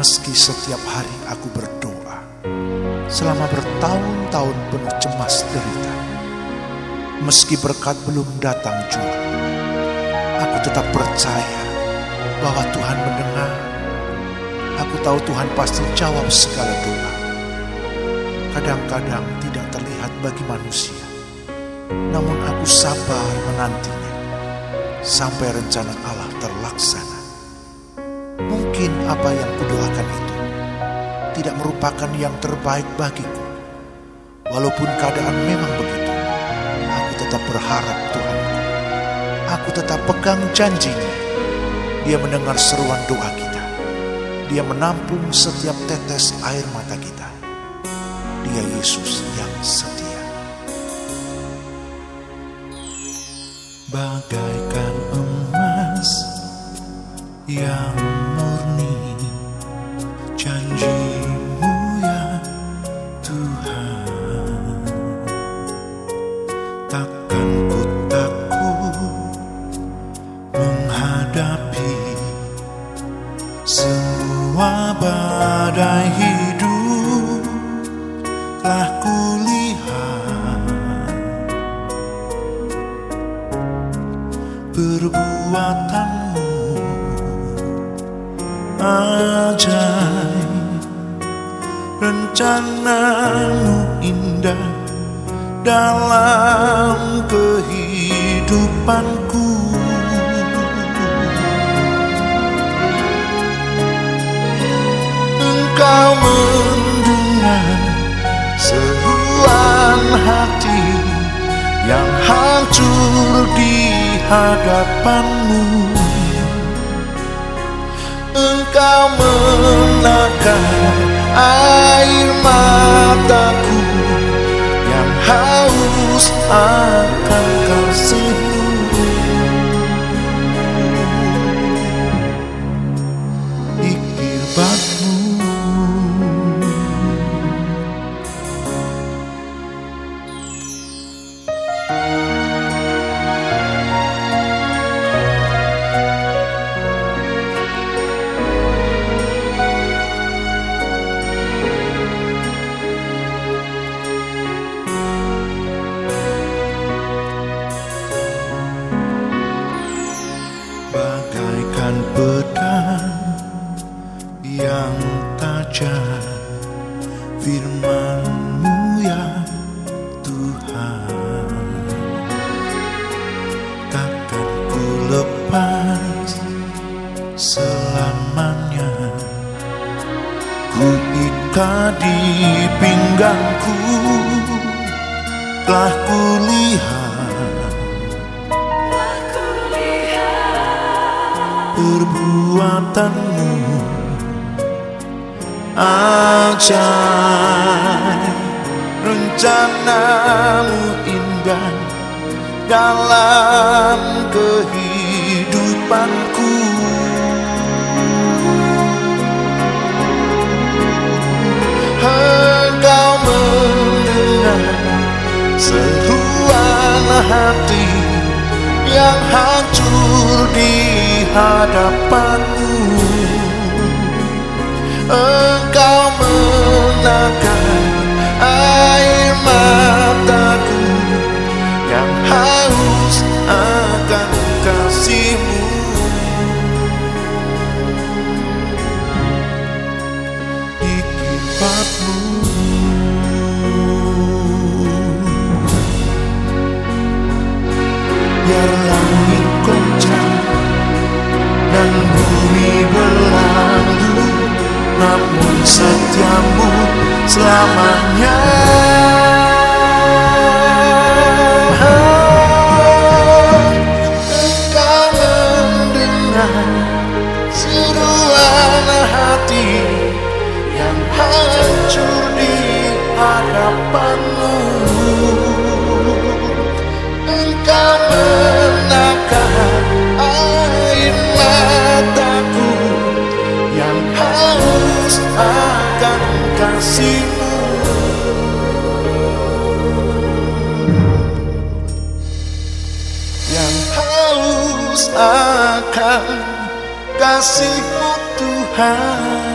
Meski setiap hari aku berdoa, selama bertahun-tahun penuh cemas derita, meski berkat belum datang juga, aku tetap percaya bahwa Tuhan mendengar. Aku tahu Tuhan pasti jawab segala doa. Kadang-kadang tidak terlihat bagi manusia, namun aku sabar menantinya sampai rencana Allah terlaksana. Mungkin apa yang kudoakan itu tidak merupakan yang terbaik bagiku. Walaupun keadaan memang begitu, aku tetap berharap Tuhanku. Aku tetap pegang janjinya. Dia mendengar seruan doa kita. Dia menampung setiap tetes air mata kita. Dia Yesus yang setia. Bagaikan emas yang takkan ku menghadapi semua badai hidup. Telah kulihat perbuatanmu ajaib. Rencanamu indah dalam kehidupanku. Engkau mendengar seruan hati yang hancur di hadapanmu. Engkau menakar air mataku 아까 firman-Mu ya Tuhan. Takkan ku lepas selamanya. Ku ikat di pinggangku telah kulihat perbuatanmu ajaib. Rencanamu indah dalam kehidupanku. Engkau mendengar seruan hati yang hancur di hadapanmu langit goncang dan bumi berlalu. Namun setiamu selamanya akan kasihmu Tuhan